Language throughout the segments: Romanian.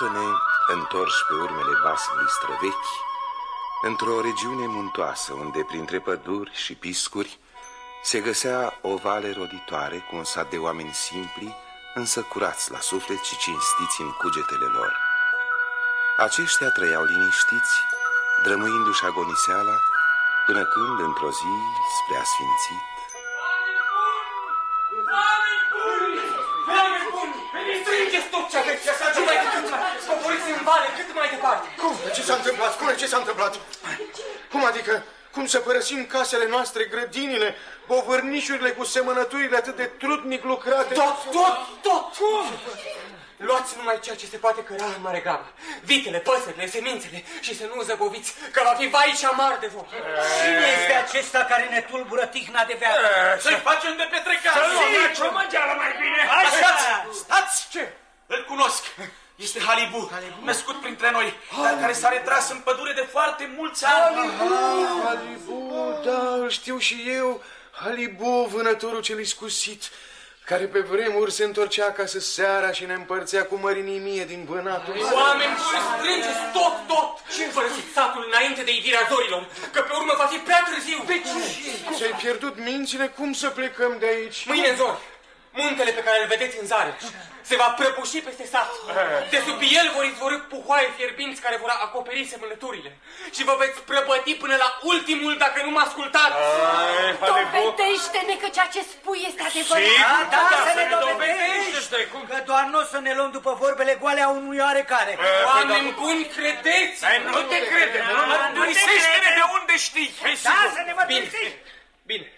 Iată-ne întorși pe urmele vasului străvechi, într-o regiune muntoasă, unde printre păduri și piscuri se găsea o vale roditoare cu un sat de oameni simpli, însă curați la suflet și cinstiți în cugetele lor. Aceștia trăiau liniștiți, drămuindu-și agoniseala, până când, într-o zi, spre asfințit, scoporiți în vale, cât mai departe. Cum? Ce s-a întâmplat? Spune ce s-a întâmplat. Cum adică? Cum să părăsim casele noastre, grădinile, bovârnișurile cu semănăturile atât de trudnic lucrate? Tot, tot, tot! Cum? Luați numai ceea ce se poate căra în mare grabă. Vitele, păsările, semințele și să nu zăboviți, că va fi vai și amar de voi. Cine este acesta care ne tulbură tihna de viață? Să-i facem de petrecare. Să luăm o măgeală mai bine. Așa. Stați, stați! Ce? Îl cunosc. Este Halibu, Halibu, născut printre noi, Halibu. dar care s-a retras în pădure de foarte mulți ani. Halibu, Halibu, da, îl știu și eu. Halibu, vânătorul cel iscusit, care pe vremuri se întorcea acasă seara și ne împărțea cu mărinimie din vânatul. Oameni buni, strângeți tot, tot și înfărăsiți satul înainte de ivirea zorilor, că pe urmă va fi prea târziu. De ce? Ți-ai pierdut mințile? Cum să plecăm de aici? Mâine în zori. Muntele pe care îl vedeți în zare se va prăbuși peste sat. De sub el vor izvorâ puhoaie fierbinți care vor acoperi semănăturile. Și vă veți prăbăti până la ultimul dacă nu mă ascultați. Dovedește-ne că ceea ce spui este adevărat. Da, da, da, să ne dovedești. Că doar nu o să ne luăm după vorbele goale a unui oarecare. Oameni buni, credeți! Nu te crede, mărturisește-ne de unde știi. Da, să ne Bine, mărturisești. bine.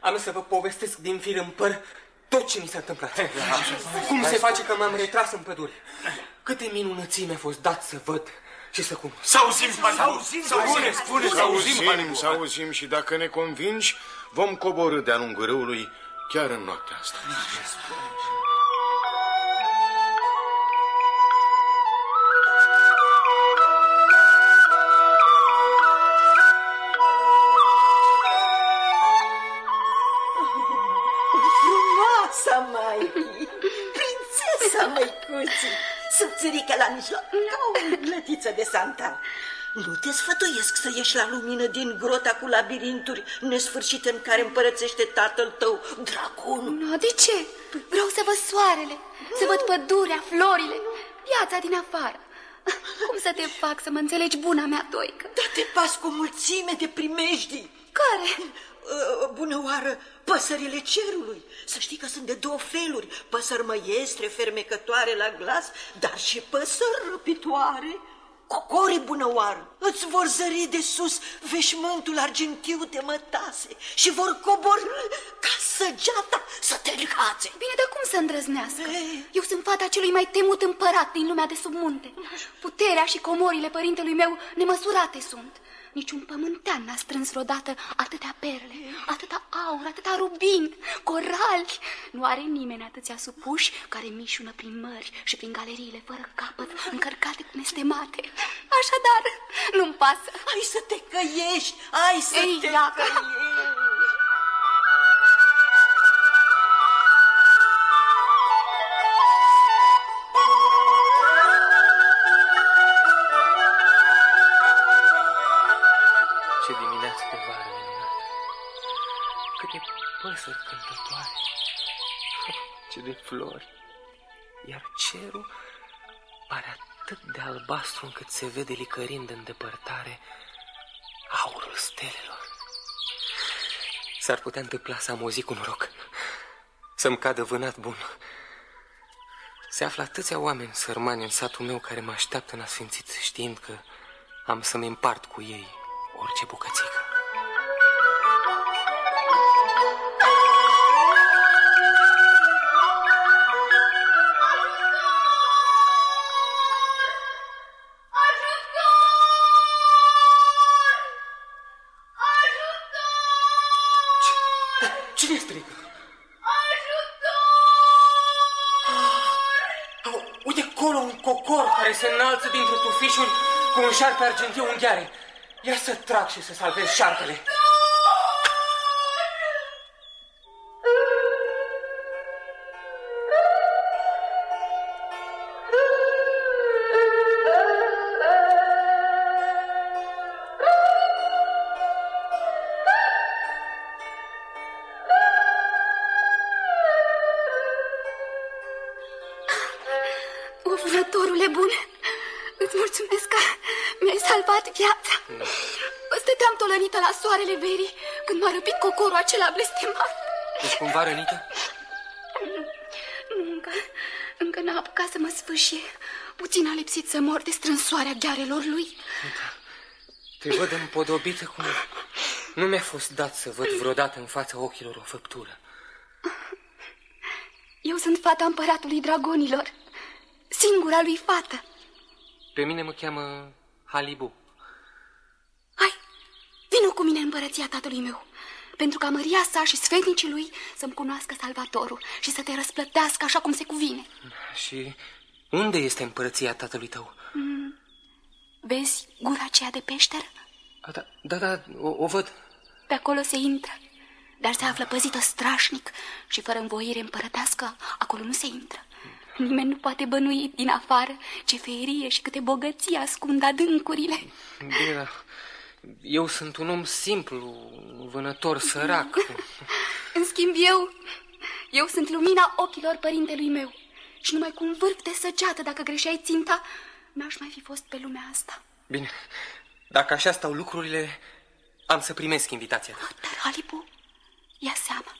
Am să vă povestesc din fir în păr tot ce mi s-a întâmplat. Cum se face că m-am retras în pădure? Câte minunății mi-a fost dat să văd și să cunosc. Să auzim, să auzim, să auzim, spune, să auzim, auzim, să auzim și dacă ne convingi, vom coborâ de-a lungul râului chiar în noaptea asta. Frumoasa subțirică la mijloc, ca o lătiță de santan. Nu te sfătuiesc să ieși la lumină din grota cu labirinturi nesfârșite în care împărățește tatăl tău, dragonul. Nu, de ce? Vreau să văd soarele, să văd pădurea, florile, viața din afară. Cum să te fac să mă înțelegi, buna mea toică? Da te pas cu mulțime de primejdii. Care? Uh, Bună oară, păsările cerului. Să știi că sunt de două feluri. Păsări măiestre, fermecătoare la glas, dar și păsări răpitoare. Cocorii bună oară, îți vor zări de sus veșmântul argintiu de mătase și vor coborâ ca săgeata să te încațe. Bine, dar cum să îndrăznească? Ei. Eu sunt fata celui mai temut împărat din lumea de sub munte. Puterea și comorile părintelui meu nemăsurate sunt. Niciun pământean n-a strâns vreodată atâtea perle, atâta aur, atâta rubini, corali. Nu are nimeni atâția supuși care mișună prin mări și prin galeriile fără capăt, încărcate cu nestemate. Așadar, nu-mi pasă. Ai să te căiești, ai să Ei, te Iaca. căiești. Câte păsări cântătoare! Ce de flori! Iar cerul pare atât de albastru încât se vede licărind în depărtare aurul stelelor. S-ar putea întâmpla să am o zi cu noroc, să-mi cadă vânat bun. Se află atâția oameni sărmani în satul meu care mă așteaptă în asfințit, știind că am să-mi împart cu ei orice bucățică. Acolo un cocor care se înalță dintre tufișuri cu un șarpe argintiu unghiare. Ia să trag și să salvez șarpele. Soarele verii când m-a răpit cocorul acela blestemat. Ești cumva rănită? Nu, încă, încă n-a apucat să mă sfâșie. Puțin a lipsit să mor de strânsoarea ghearelor lui. Da. Te văd împodobită cum nu mi-a fost dat să văd vreodată în fața ochilor o făptură. Eu sunt fata împăratului dragonilor, singura lui fată. Pe mine mă cheamă Halibu. Hai, vină cu mine în împărăția tatălui meu, pentru ca Maria sa și sfetnicii lui să-mi cunoască salvatorul și să te răsplătească așa cum se cuvine. Și unde este împărăția tatălui tău? Mm. Vezi gura aceea de peșteră? Da, da, da, o, o văd. Pe acolo se intră, dar se află păzită strașnic și fără învoire împărătească, acolo nu se intră. Nimeni nu poate bănui din afară ce ferie și câte bogății ascund adâncurile. Bine, dar eu sunt un om simplu, un vânător sărac. În schimb, eu, eu sunt lumina ochilor părintelui meu. Și numai cu un vârf de săgeată, dacă greșeai ținta, n-aș mai fi fost pe lumea asta. Bine, dacă așa stau lucrurile, am să primesc invitația ta. Dar, Halibu, ia seama.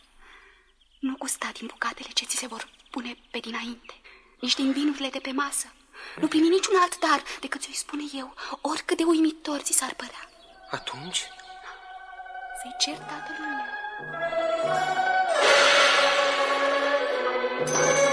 Nu gusta din bucatele ce ți se vor pune pe dinainte, nici din vinurile de pe masă. Nu primi niciun alt dar decât ți-o spune eu, oricât de uimitor ți s-ar părea. Atunci? Să-i cer tatălui meu.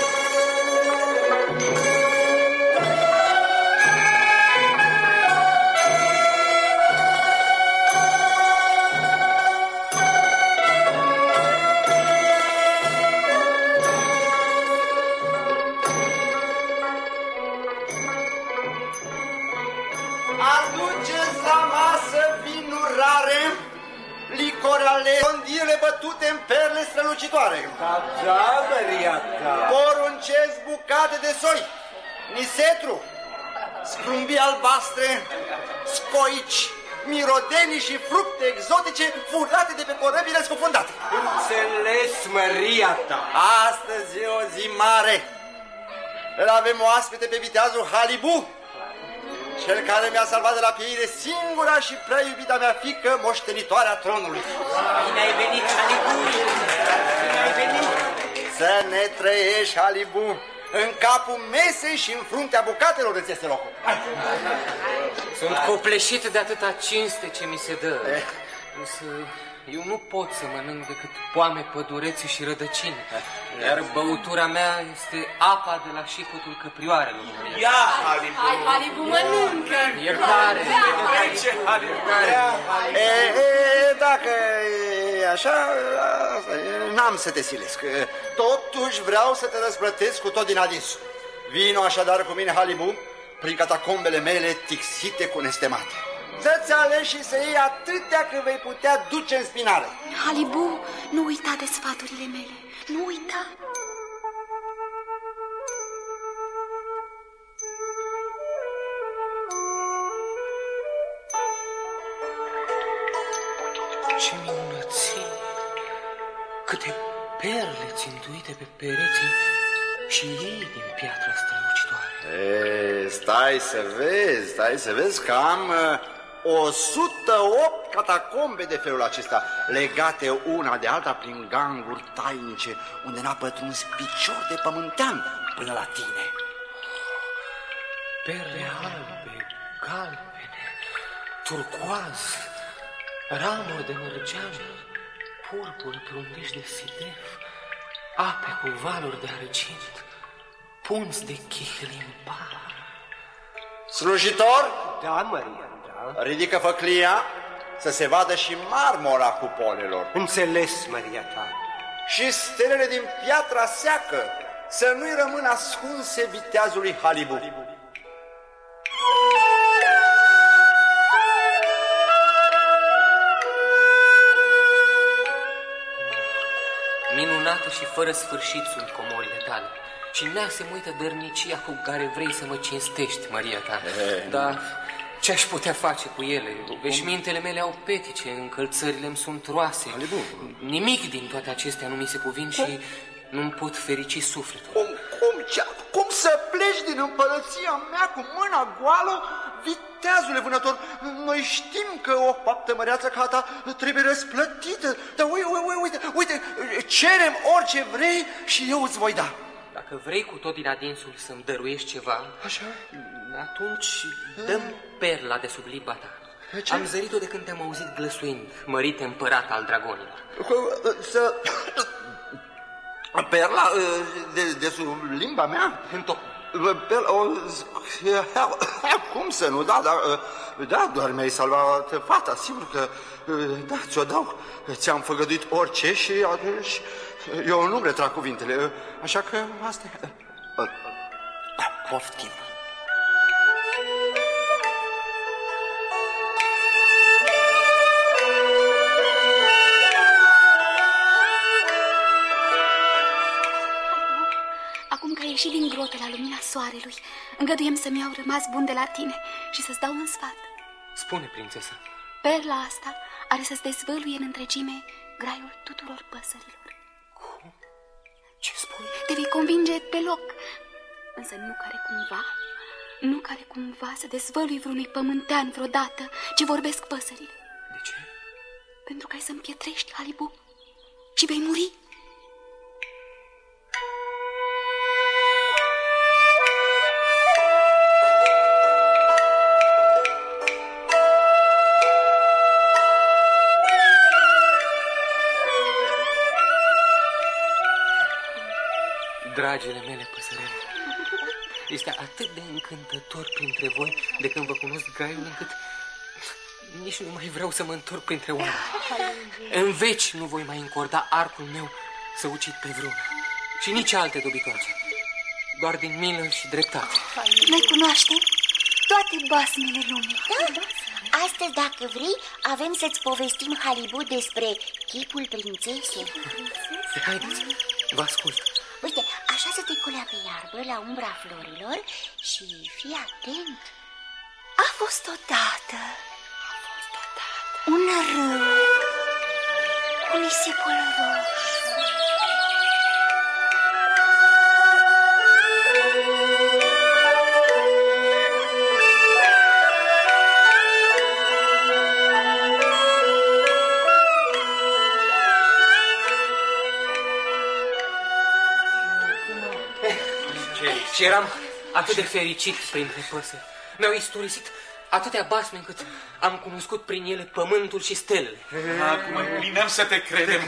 Mirodenii și fructe exotice furate de pe corăbile scufundate. Înțeles, Maria ta. Astăzi e o zi mare. Îl avem oaspete pe viteazul Halibu, cel care mi-a salvat de la pieire singura și prea iubita mea fică, moștenitoarea tronului. Bine ai venit, Halibu! Bine ai venit! Să ne trăiești, Halibu! În capul mesei și în fruntea bucatelor îți este locul. Sunt copleșit de atâta cinste ce mi se dă. Eh. Însă eu nu pot să mănânc decât poame pădurețe și rădăcini. Iar băutura mea este apa de la șipotul căprioarelor. Ia, Halibu! Hai, Halibu, mănâncă! Iertare! E, e, dacă e așa, n-am să te silesc. Totuși vreau să te răsplătesc cu tot din adins. Vino așadar cu mine, Halibu, prin catacombele mele tixite cu nestemate. Să-ți alegi și să iei atâtea cât vei putea duce în spinare. Halibu, nu uita de sfaturile mele. Nu uita. Țintuite pe pereții și ei din piatra strălucitoare. E, stai să vezi, stai să vezi că am uh, 108 catacombe de felul acesta, legate una de alta prin ganguri tainice, unde n-a pătruns picior de pământean până la tine. Perle albe, galbene, turcoaz, ramuri de mărgean, purpuri prundești de sidef, ape cu valuri de argint, punți de chihlimbar. Slujitor? Da, Maria. Ridică făclia să se vadă și marmora cupolelor. Înțeles, Maria ta. Și stelele din piatra seacă să nu-i rămână ascunse viteazului Halibu. Minunată și fără sfârșit sunt comorile tale. Și nea se uită dărnicia cu care vrei să mă cinstești, Maria ta. Dar ce aș putea face cu ele? Veșmintele mele au petice, încălțările îmi sunt roase. Nimic din toate acestea nu mi se cuvin și nu-mi pot ferici sufletul. Cum, Cum, ce, cum să pleci din împărăția mea cu mâna goală? Viteazule vânător, noi știm că o faptă măreață ca ta trebuie răsplătită. Dar uite, uite, uite, uite, cerem orice vrei și eu îți voi da. Dacă vrei cu tot din adinsul să-mi dăruiești ceva, Așa? atunci dăm perla de sub liba ta. Ce? Am zărit-o de când te-am auzit glăsuind, mărite împărat al dragonilor. Să... Perla de, de sub limba mea? Întocmai. Perla, o... Cum să nu, da, dar... Da, doar mi-ai salvat fata, sigur că... Da, ți-o dau. Ți-am făgăduit orice și atunci... Eu nu retrag cuvintele, așa că asta e... Poftim. Soarelui, îngăduiem să-mi iau rămas bun de la tine și să-ți dau un sfat. Spune, prințesă, Perla asta are să-ți dezvăluie în întregime graiul tuturor păsărilor. ce spui? Te vei convinge pe loc, însă nu care cumva, nu care cumva să dezvălui vreunui pământean vreodată ce vorbesc păsările. De ce? Pentru că ai să împietrești, Halibu, și vei muri. Dragile mele păsărele, este atât de încântător printre voi de când vă cunosc graiul încât nici nu mai vreau să mă întorc printre oameni. În veci nu voi mai încorda arcul meu să ucid pe vreuna și nici alte dobitoace, doar din milă și dreptate. Noi cunoaștem toate basmele lumii. Da, astăzi, dacă vrei, avem să-ți povestim, Halibu, despre chipul prințesei. Haideți, vă ascult. Uite, așa să te culea pe iarbă, la umbra florilor și fii atent. A fost odată Un râu cu nisipul roșu. Și eram atât de fericit printre păsări. Mi-au istorisit atâtea basme încât am cunoscut prin ele pământul și stelele. Acum împlineam să te credem,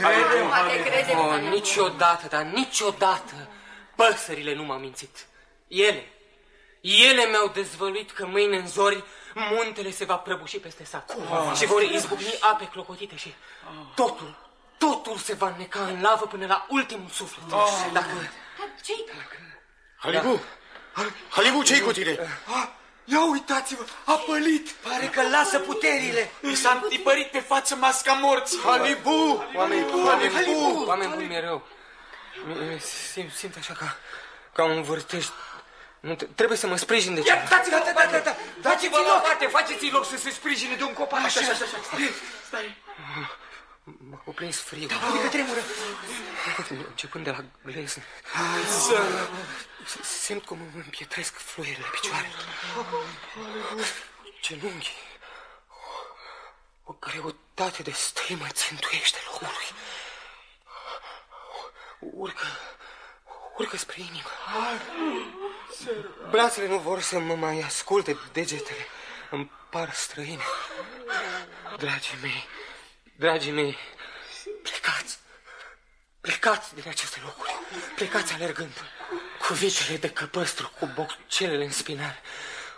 Oh, niciodată, dar niciodată păsările nu m-au mințit. Ele, ele mi-au dezvăluit că mâine în zori muntele se va prăbuși peste sat și vor izbucni ape clocotite și totul, totul se va neca în lavă până la ultimul suflet. Dacă... Halibu! Halibu, ce-i cu tine? Ia uitați-vă, a pălit! Pare că lasă puterile. Mi s-a întipărit pe față masca morții. Halibu! Oameni, oameni, buni, oameni buni mereu. Mi- mi- Simt, simt așa ca, ca un vârtej. Nu, te- trebuie să mă sprijin de Ia, ceva. dați-vă, da, da, da, da. Dați-vă loc, frate, faceți loc să se sprijine de un copac. Așa, așa, așa. M-a cuprins frigul. Uite că tremură. Începând de la glezn. Simt cum îmi împietresc fluierele picioarelor. Genunchii. O greutate de stăimă țintuiește locului. Urcă, urcă spre inimă. Brațele nu vor să mă mai asculte degetele. Îmi par străine. Dragii mei, dragii mei, plecați. Plecați din aceste locuri. Plecați alergând. Cu vitele de căpăstru, cu boccelele în spinare,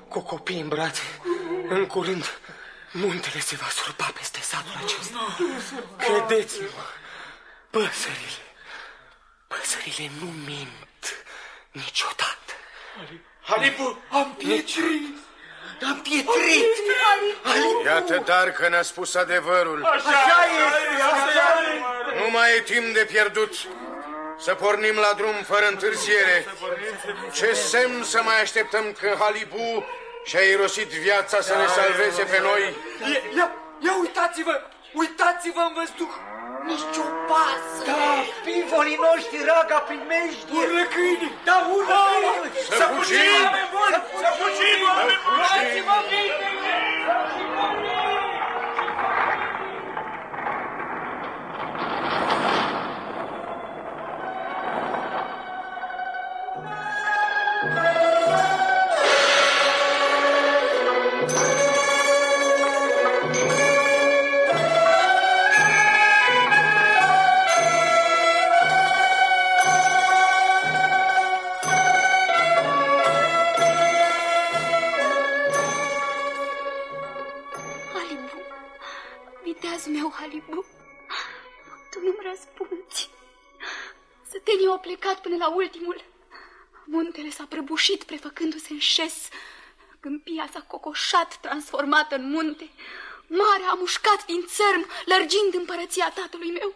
cu copii în brațe. În curând, muntele se va surpa peste satul acesta. Credeți-mă, păsările, păsările nu mint niciodată. Halibu, Am pietrit. Am pietrit. Iată dar că ne-a spus adevărul. Așa este, așa Nu mai e timp de pierdut. Să pornim la drum fără întârziere. Ce semn să mai așteptăm că Halibu și-a irosit viața să ne salveze pe noi? Ia, ia, ia uitați-vă, uitați-vă în văzduh. Nici o pasă. Da, pivolii noștri raga primejdie. Urlă câini! Da, urlă câini! Să fugim! Să fugim, oameni buni! Luați-vă vitele! Viteazul meu, Halibu, tu nu-mi răspunzi. Sătenii au plecat până la ultimul. Muntele s-a prăbușit, prefăcându-se în șes. Câmpia s-a cocoșat, transformată în munte. Marea a mușcat din țărm, lărgind împărăția tatălui meu.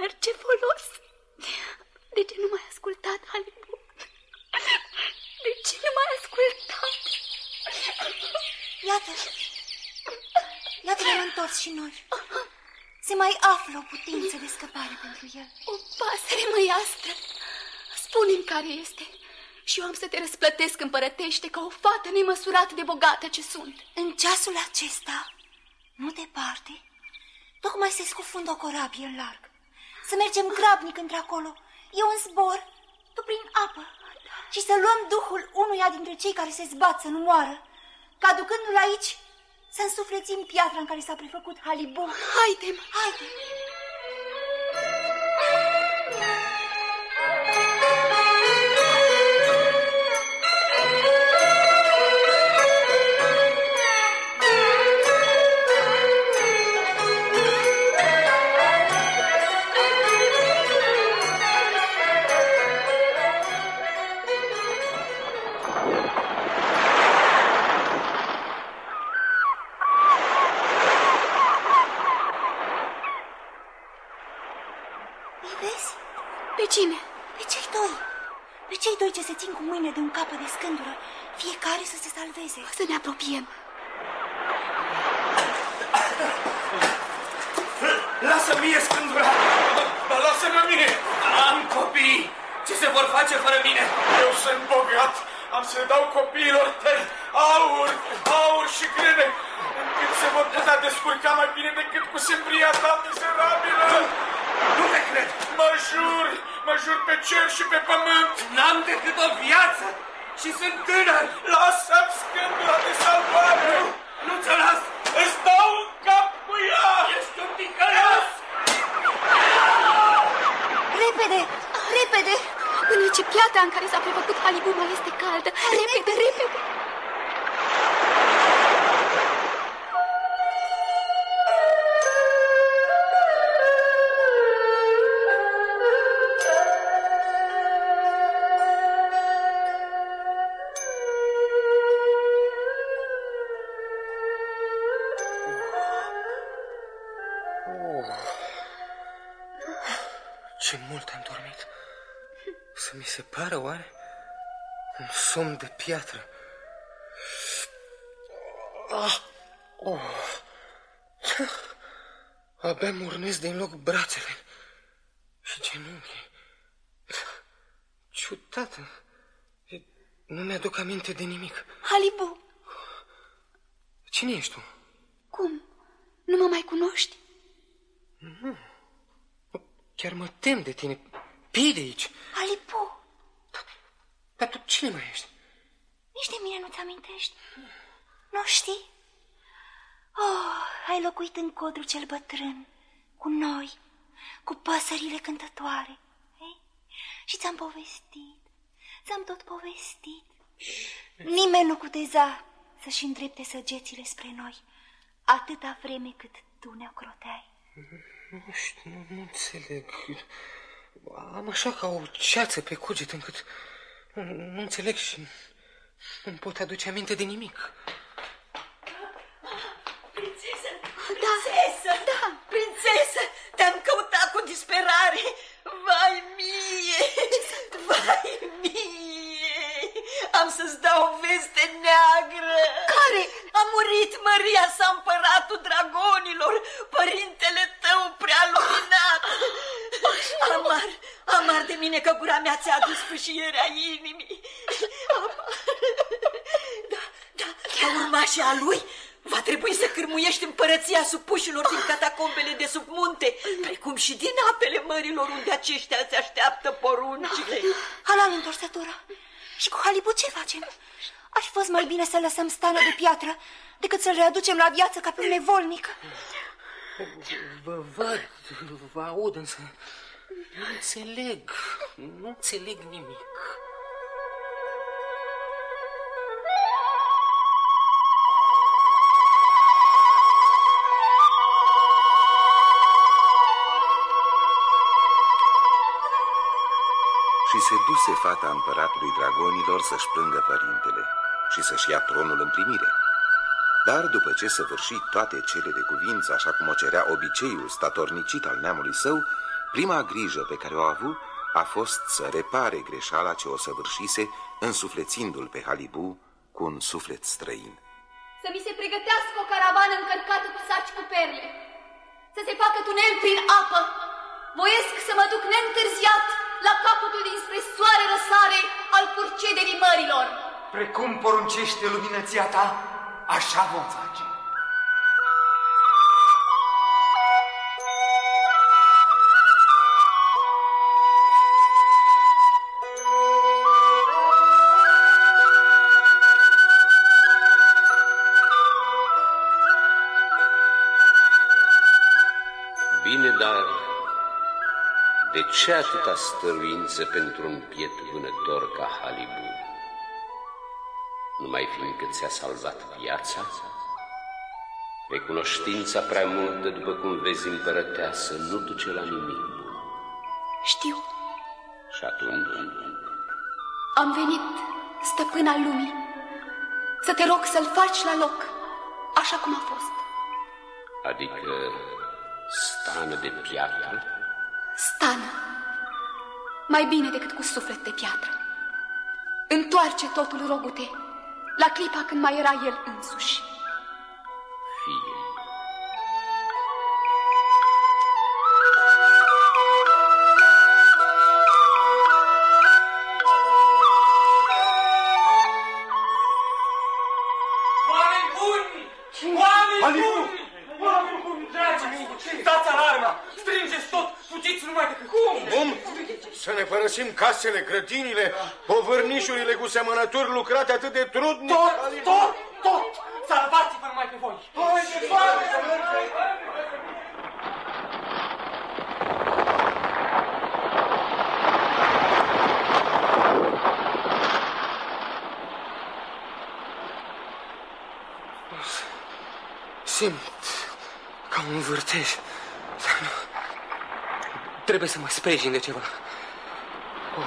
Dar ce folos? De ce nu m-ai ascultat, Halibu? De ce nu m-ai ascultat? Iată, iată ne-am întors și noi. Se mai află o putință de scăpare pentru el. O pasăre măiastră. Spune-mi care este și eu am să te răsplătesc împărătește ca o fată nemăsurat de bogată ce sunt. În ceasul acesta, nu departe, tocmai se scufundă o corabie în larg. Să mergem grabnic într-acolo, eu în zbor, tu prin apă, și să luăm duhul unuia dintre cei care se zbat să nu moară, ca ducându-l aici să însuflețim piatra în care s-a prefăcut Halibu. Haide-mi! Haide! Îi vezi? Pe cine? Pe cei doi. Pe cei doi ce se țin cu mâine de un capăt de scândură, fiecare să se salveze. Să ne apropiem. Lasă mie scândura! Dar lasă-mă mie! Am copii! Ce se vor face fără mine? Eu sunt bogat! Am să dau copiilor tăi aur, aur și grele, încât se vor putea descurca mai bine decât cu sembria ta mizerabilă! Nu te cred! Mă jur, mă jur pe cer și pe pământ! N-am decât o viață și sunt tânăr! Lasă-mi scândura de salvare! Nu, nu ți-o las! Îți dau în cap cu ea! Ești un ticălos! Repede, repede! Până ce piatra în care s-a prefăcut Halibu mai este caldă. Repede, repede! Ce piatră. Ah, oh. Abia murnesc din loc brațele și genunchii. Ciudat. Nu mi-aduc aminte de nimic. Halibu, Cine ești tu? cum? Nu mă mai cunoști? Nu. Chiar mă tem de tine. Pii de aici. Halibu, Dar tu cine mai ești? Nici de mine nu-ți amintești. Nu știi? Oh, ai locuit în codru cel bătrân, cu noi, cu păsările cântătoare. Ei? Și ți-am povestit, ți-am tot povestit. Nimeni nu cuteza să-și îndrepte săgețile spre noi, atâta vreme cât tu ne ocroteai. Nu știu, nu, nu înțeleg. Am așa ca o ceață pe cuget încât nu, nu înțeleg și nu pot aduce aminte de nimic. Prințesă! Prințesă! Da! Prințesă! Te-am căutat cu disperare! Vai mie! Vai mie! Am să-ți dau o veste neagră! Care? A murit Maria sa împăratul dragonilor, părintele tău prea luminat. Amar, amar de mine că gura mea ți-a adus fâșierea inimii. Amar. Da, da, ca urmașii a lui, Va trebui să cârmuiești împărăția supușilor din catacombele de sub munte, precum și din apele mărilor unde aceștia se așteaptă poruncile. Halal, întorsătura. Și cu Halibu ce facem? Aș fi fost mai bine să lăsăm stană de piatră decât să-l readucem la viață ca pe un nevolnic. Vă văd, vă aud, însă nu înțeleg, nu înțeleg nimic. Și se duse fata împăratului dragonilor să-și plângă părintele și să-și ia tronul în primire. Dar după ce săvârși toate cele de cuvință, așa cum o cerea obiceiul statornicit al neamului său, prima grijă pe care o a avut a fost să repare greșeala ce o săvârșise, însuflețindu-l pe Halibu cu un suflet străin. Să mi se pregătească o caravană încărcată cu saci cu perle, să se facă tunel prin apă, voiesc să mă duc neîntârziat la capătul dinspre soare răsare al purcederii mărilor. Precum poruncește luminăția ta, așa vom face. Ce atâta stăruință pentru un piet vânător ca Halibu? Numai fiindcă ți-a salvat viața? Recunoștința prea multă, după cum vezi împărăteasă, nu duce la nimic bun. Știu, Și atunci, am venit, stăpâna lumii, să te rog să-l faci la loc, așa cum a fost. adică stană de piatră, Stană, mai bine decât cu suflet de piatră. Întoarce totul, rogute, la clipa când mai era el însuși. Să ne părăsim casele, grădinile, povârnișurile cu semănături lucrate atât de trudnic? Tot, tot, tot! Salvați-vă numai pe voi! Simt ca un vârtej. Trebuie să mă sprijin de ceva. Oh,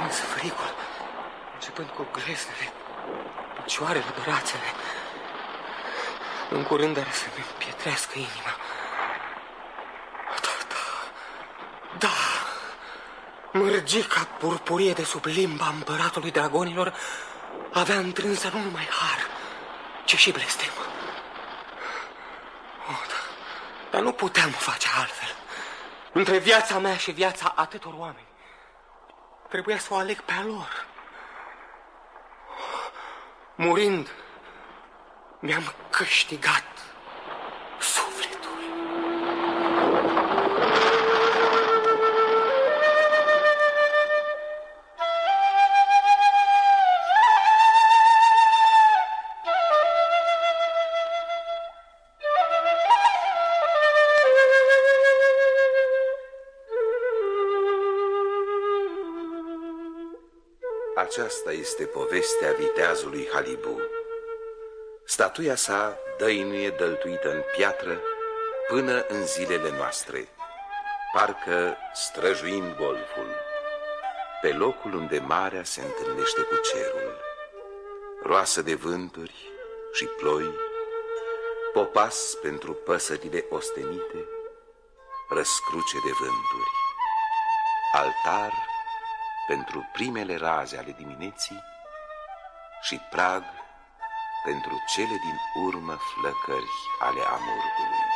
mă cuprins frigul, începând cu gleznele, picioarele, brațele. În curând are să-mi împietrească inima. Da, da, da. Mărgica purpurie de sub limba împăratului dragonilor avea întrânsă nu numai har, ci și blestem. Oh, da. Dar nu puteam face altfel. Între viața mea și viața atâtor oameni. Trebuia să o aleg pe a lor. Murind, mi-am câștigat Aceasta este povestea viteazului Halibu. Statuia sa dăinuie dăltuită în piatră până în zilele noastre, parcă străjuind golful, pe locul unde marea se întâlnește cu cerul, roasă de vânturi și ploi, popas pentru păsările ostenite, răscruce de vânturi, altar pentru primele raze ale dimineții și prag pentru cele din urmă flăcări ale amurgului.